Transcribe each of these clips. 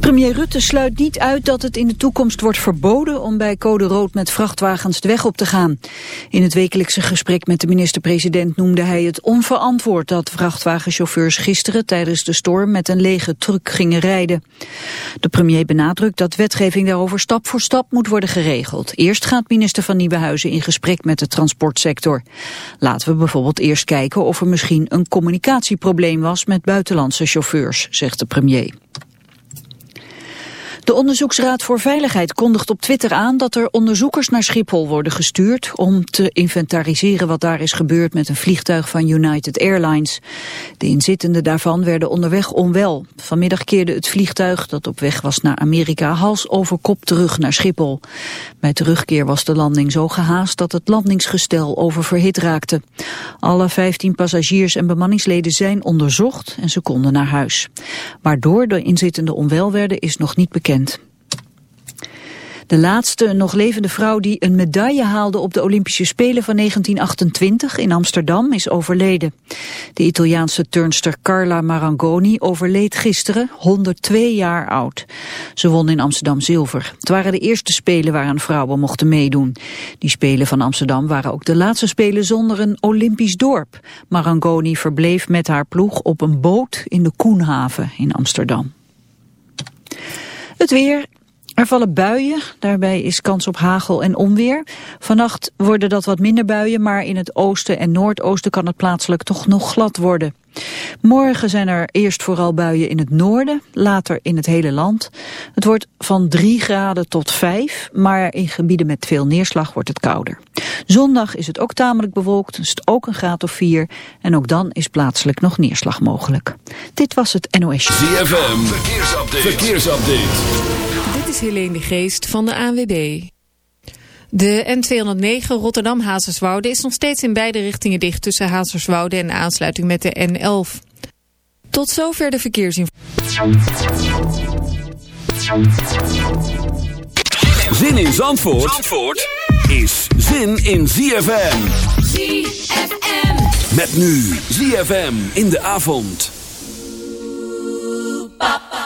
Premier Rutte sluit niet uit dat het in de toekomst wordt verboden om bij code rood met vrachtwagens de weg op te gaan. In het wekelijkse gesprek met de minister-president noemde hij het onverantwoord dat vrachtwagenchauffeurs gisteren tijdens de storm met een lege truck gingen rijden. De premier benadrukt dat wetgeving daarover stap voor stap moet worden geregeld. Eerst gaat minister van Nieuwenhuizen in gesprek met de transportsector. Laten we bijvoorbeeld eerst kijken of er misschien een communicatieprobleem was met buitenlandse chauffeurs, zegt de premier. De Onderzoeksraad voor Veiligheid kondigt op Twitter aan dat er onderzoekers naar Schiphol worden gestuurd om te inventariseren wat daar is gebeurd met een vliegtuig van United Airlines. De inzittenden daarvan werden onderweg onwel. Vanmiddag keerde het vliegtuig dat op weg was naar Amerika hals over kop terug naar Schiphol. Bij terugkeer was de landing zo gehaast dat het landingsgestel oververhit raakte. Alle 15 passagiers en bemanningsleden zijn onderzocht en ze konden naar huis. Waardoor de inzittenden onwel werden is nog niet bekend. De laatste nog levende vrouw die een medaille haalde op de Olympische Spelen van 1928 in Amsterdam is overleden. De Italiaanse turnster Carla Marangoni overleed gisteren, 102 jaar oud. Ze won in Amsterdam zilver. Het waren de eerste Spelen waaraan vrouwen mochten meedoen. Die Spelen van Amsterdam waren ook de laatste Spelen zonder een Olympisch dorp. Marangoni verbleef met haar ploeg op een boot in de Koenhaven in Amsterdam. Het weer, er vallen buien, daarbij is kans op hagel en onweer. Vannacht worden dat wat minder buien, maar in het oosten en noordoosten kan het plaatselijk toch nog glad worden. Morgen zijn er eerst vooral buien in het noorden, later in het hele land. Het wordt van 3 graden tot 5, maar in gebieden met veel neerslag wordt het kouder. Zondag is het ook tamelijk bewolkt, is het ook een graad of 4 en ook dan is plaatselijk nog neerslag mogelijk. Dit was het NOS. ZFM, verkeersupdate. verkeersupdate. Dit is Helene de Geest van de ANWB. De N209 Rotterdam-Hazerswoude is nog steeds in beide richtingen dicht tussen Hazerswoude en de aansluiting met de N11. Tot zover de verkeersinformatie. Zin in Zandvoort, Zandvoort is zin in ZFM. ZFM. Met nu ZFM in de avond. was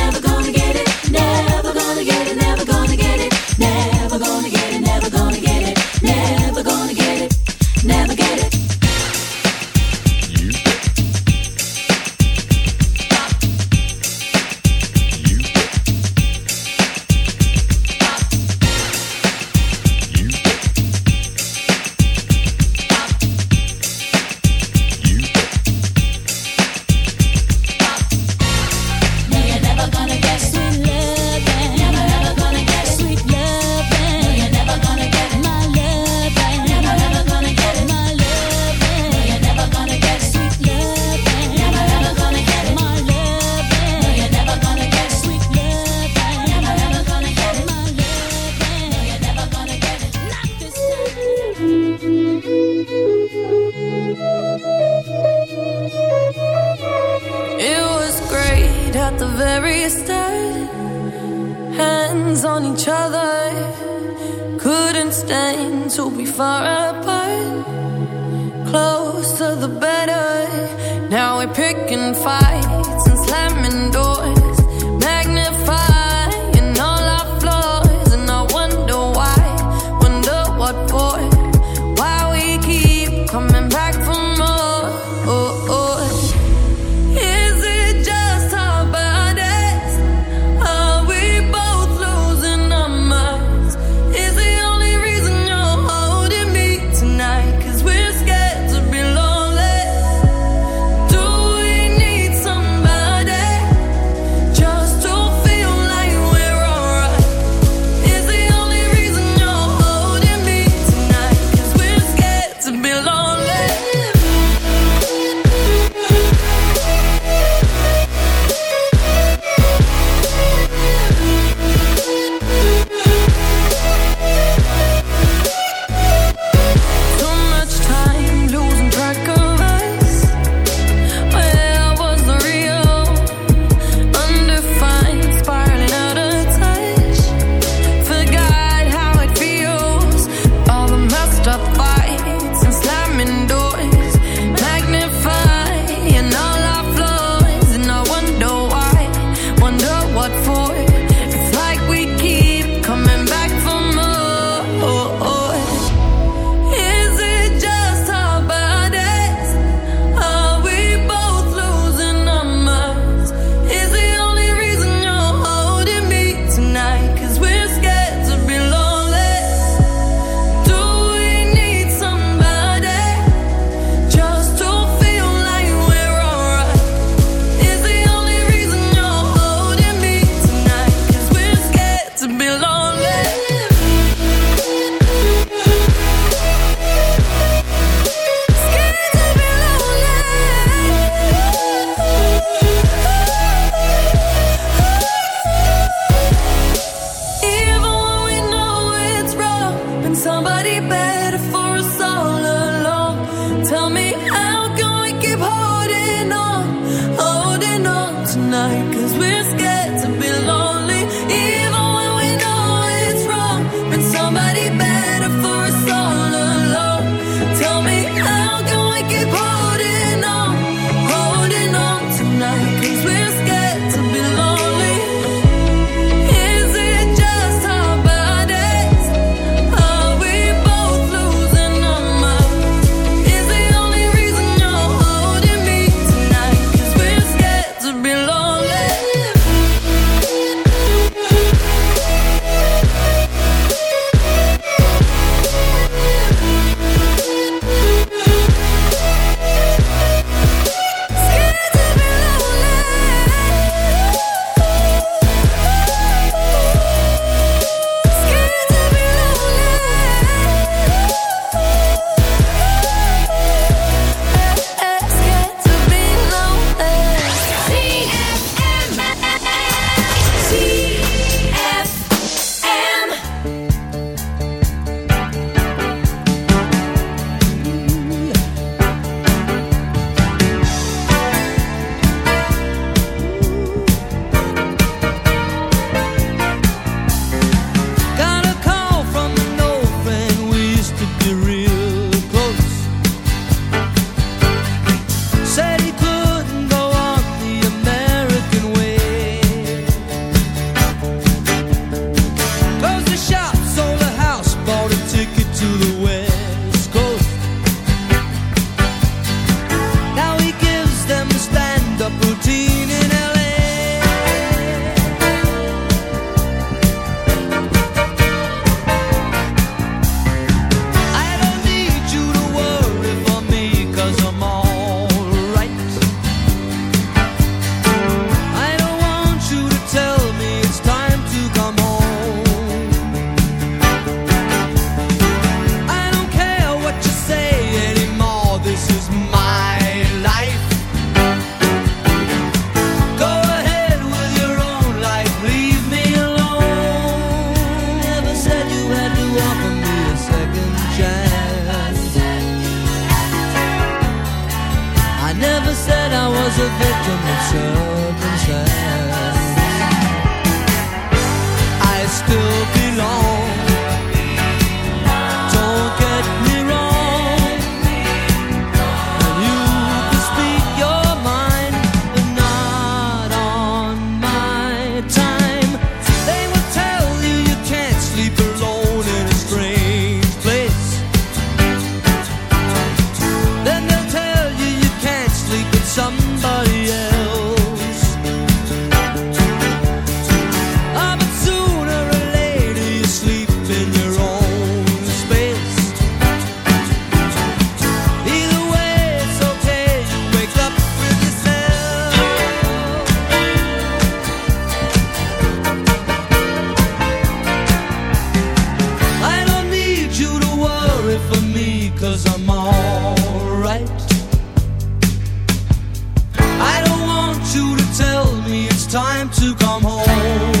Come home.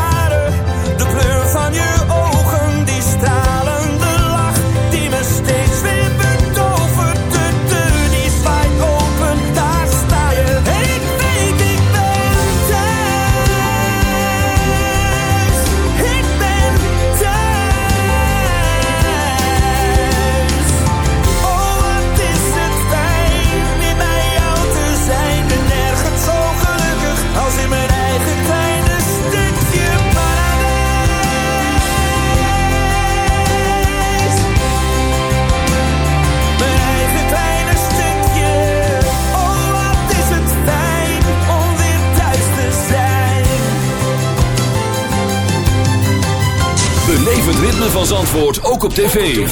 ritme van Zandvoort ook op tv.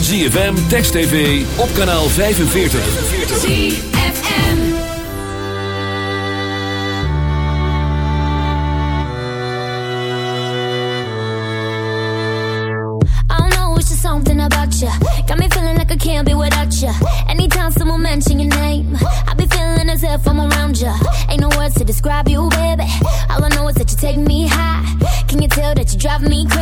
ZFM, Text TV, op kanaal 45. I don't know, it's just something about you. Got me feeling like I can't be without you. Anytime someone mention your name, I be feeling as if I'm around you. Ain't no words to describe you, baby. All I know is that you take me high. Can you tell that you drive me crazy?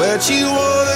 Where'd you wanna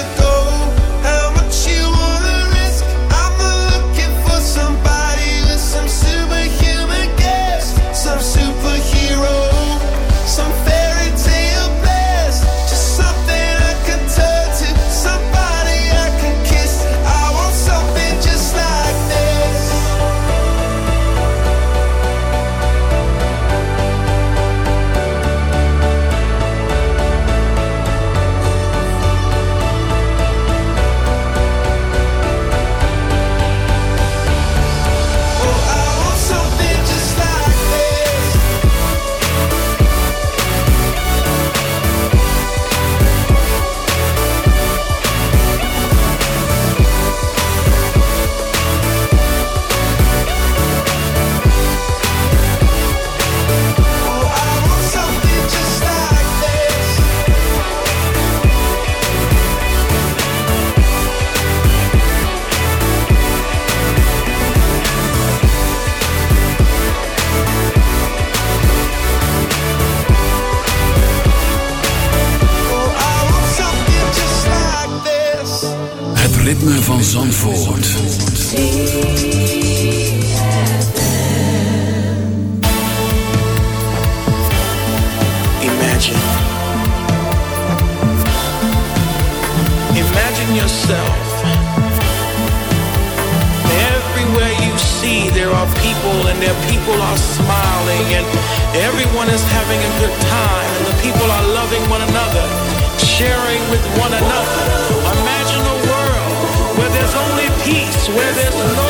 where there's no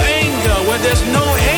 anger, where there's no hate.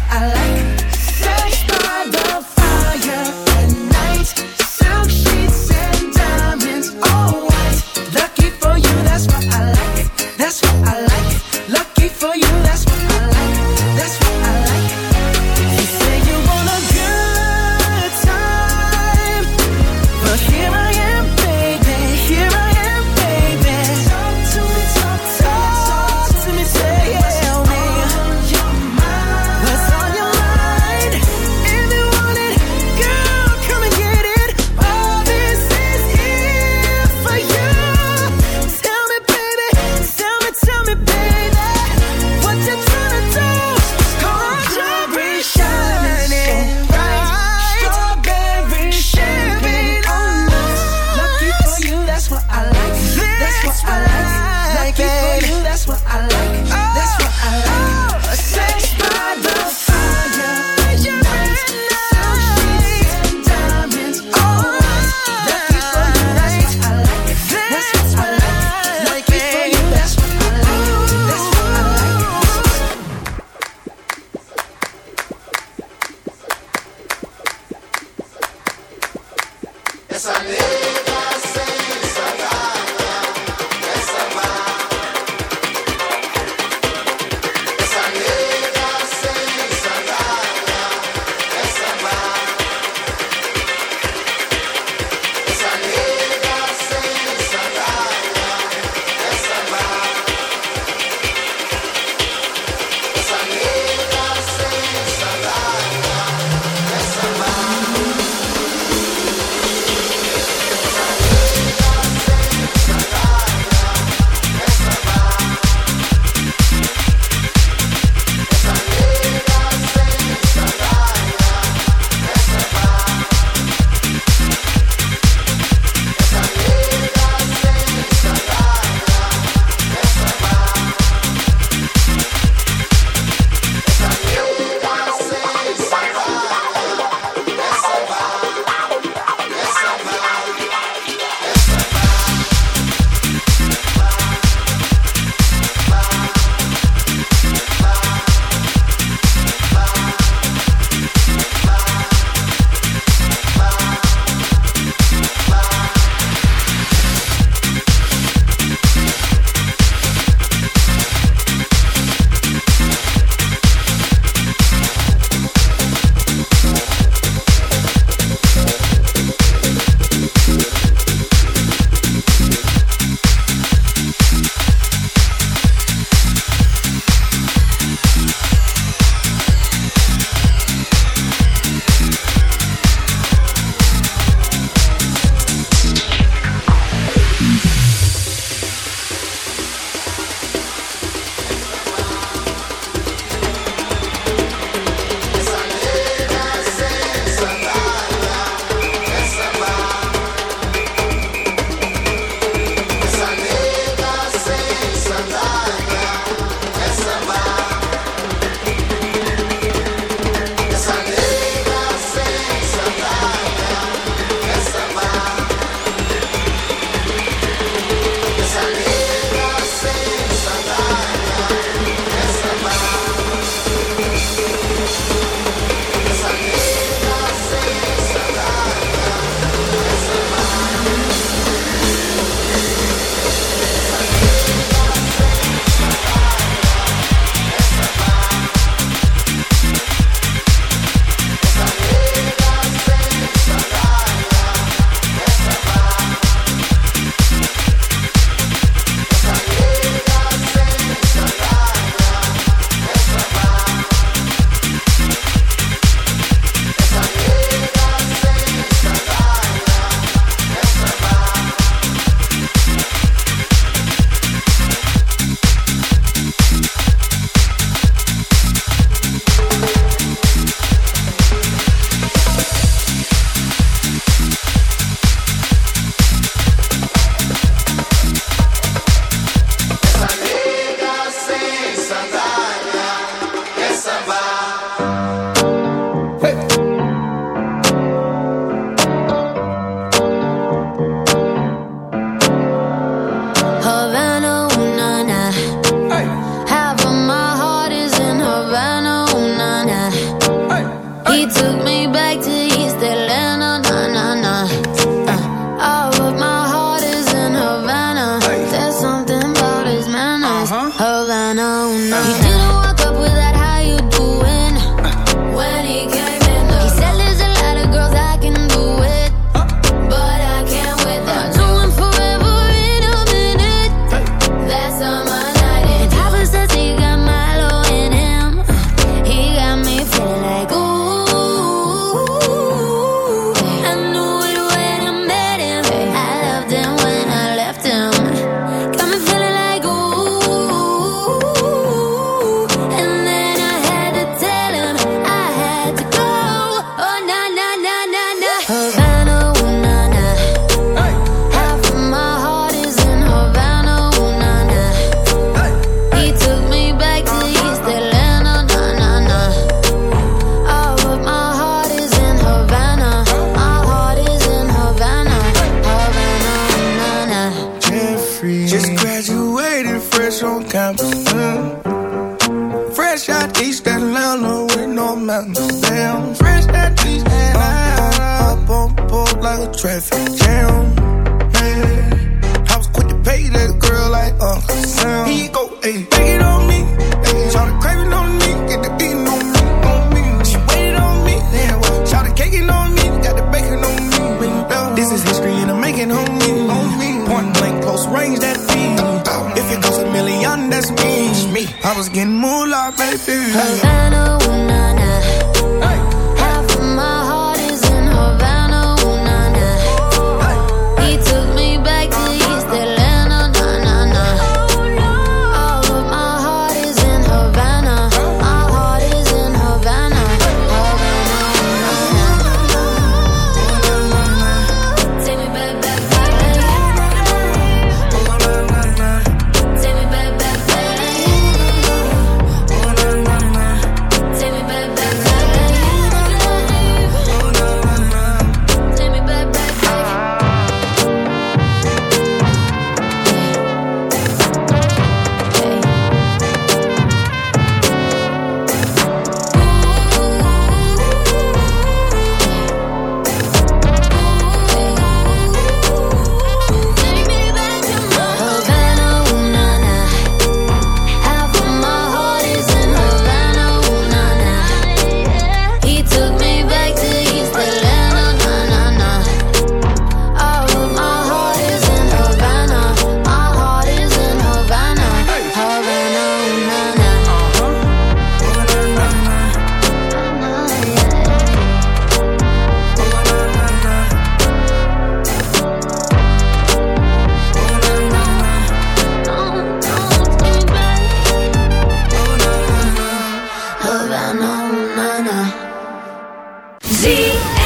Zie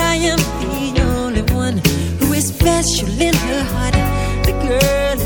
I am the only one who is special in her heart. The girl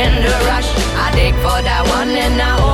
Feeding the rush. I dig for that one and I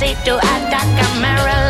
See to Atacama, Maryland.